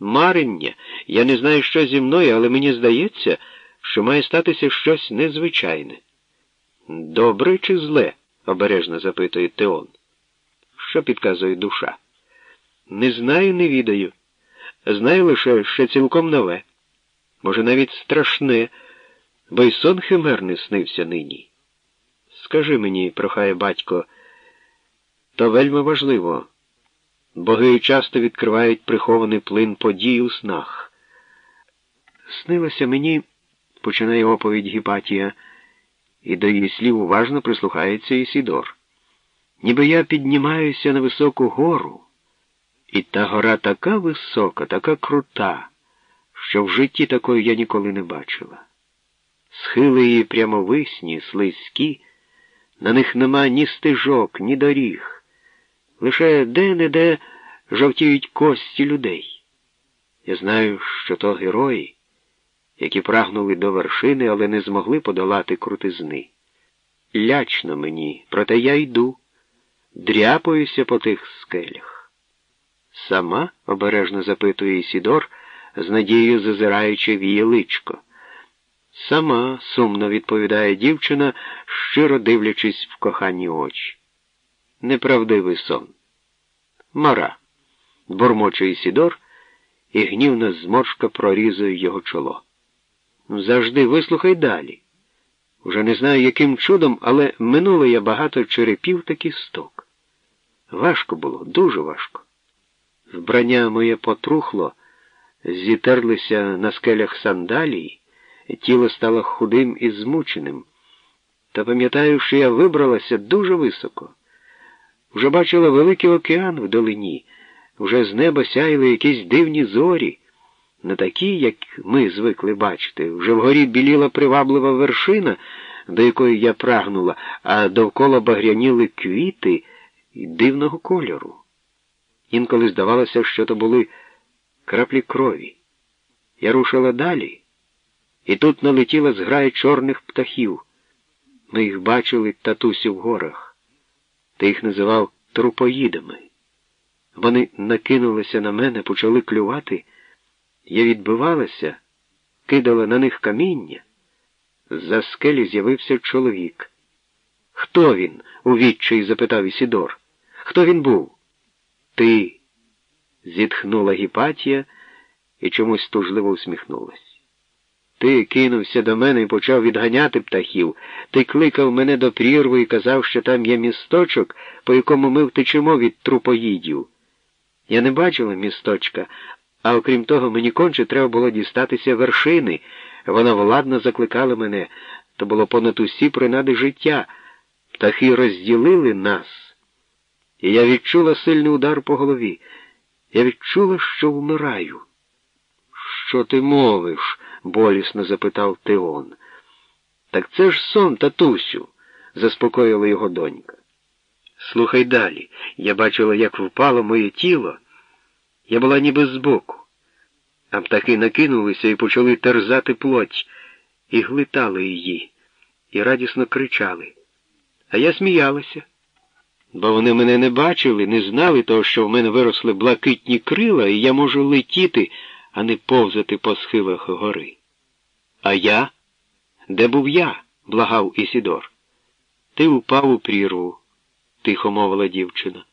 Марення, я не знаю, що зі мною, але мені здається, що має статися щось незвичайне. Добре чи зле? обережно запитує Теон. Що підказує душа? Не знаю, не відаю. Знаю лише, що цілком нове. Може, навіть страшне, бо й сон химерний снився нині. Скажи мені, прохає батько, то вельми важливо. Боги часто відкривають прихований плин подій у снах. Снилося мені, починає оповідь Гіпатія, і до її слів уважно прислухається Ісідор. Ніби я піднімаюся на високу гору, і та гора така висока, така крута, що в житті такої я ніколи не бачила. Схили її прямовисні, слизькі, на них нема ні стежок, ні доріг, лише де-не-де жовтіють кості людей. Я знаю, що то герої, які прагнули до вершини, але не змогли подолати крутизни. Лячно мені, проте я йду, дряпаюся по тих скелях. Сама обережно запитує Сідор, з надією зазираючи в її личко. Сама, сумно відповідає дівчина, щиро дивлячись в кохані очі. Неправдивий сон. Мара, бурмоче Ісідор, і гнівна зморшка прорізує його чоло. Завжди вислухай далі. Уже не знаю, яким чудом, але минуло я багато черепів та кісток. Важко було, дуже важко. Вбрання моє потрухло, зітерлися на скелях сандалії, тіло стало худим і змученим. Та пам'ятаю, що я вибралася дуже високо. Вже бачила великий океан вдалині, вже з неба сяяли якісь дивні зорі, не такі, як ми звикли бачити. Вже вгорі біліла приваблива вершина, до якої я прагнула, а довкола багряніли квіти дивного кольору. Інколи здавалося, що то були краплі крові. Я рушила далі, і тут налетіла зграя чорних птахів. Ми їх бачили татусю в горах. Ти їх називав трупоїдами. Вони накинулися на мене, почали клювати. Я відбивалася, кидала на них каміння. За скелі з'явився чоловік. Хто він? у відчаї запитав Ісідор. Хто він був? Ти, зітхнула Гіпатія і чомусь тужливо усміхнулась. Ти кинувся до мене і почав відганяти птахів. Ти кликав мене до прірви і казав, що там є місточок, по якому ми втечемо від трупоїдів. Я не бачила місточка, а окрім того, мені конче треба було дістатися вершини. Вона владно закликала мене, то було понад усі принади життя. Птахи розділили нас. І я відчула сильний удар по голові. Я відчула, що вмираю. Що ти мовиш? Болісно запитав Теон. Так це ж сон, татусю, заспокоїла його донька. Слухай далі. Я бачила, як впало моє тіло. Я була ніби збоку. А птахи накинулися і почали терзати плоть, і глитали її, і радісно кричали. А я сміялася, бо вони мене не бачили, не знали того, що в мене виросли блакитні крила, і я можу летіти, а не повзати по схилах гори. А я? Де був я? благав Ісідор. Ти упав у прірву, тихо мовила дівчина.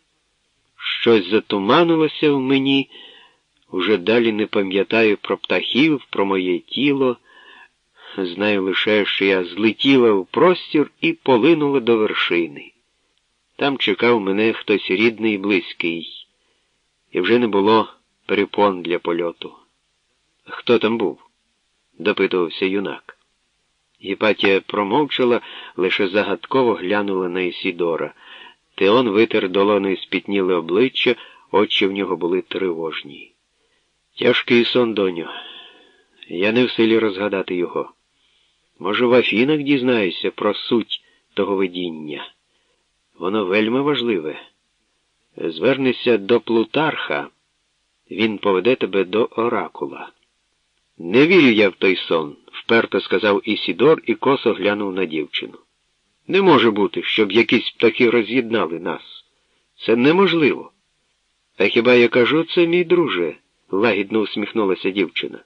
Щось затуманилося в мені. Уже далі не пам'ятаю про птахів, про моє тіло. Знаю лише, що я злетіла в простір і полинула до вершини. Там чекав мене хтось рідний і близький, і вже не було перепон для польоту. Хто там був? допитувався юнак. Гіпатія промовчала, лише загадково глянула на Ісідора. Теон витер долоною спітніле обличчя, очі в нього були тривожні. Тяжкий сон, доню. Я не в силі розгадати його. Може, в Афінах дізнаюся про суть того видіння. Воно вельми важливе. Звернися до Плутарха, він поведе тебе до оракула. Не вірю я в той сон, вперто сказав Ісідор і косо глянув на дівчину. Не може бути, щоб якісь птахи роз'єднали нас. Це неможливо. А хіба я кажу це, мій друже? лагідно усміхнулася дівчина.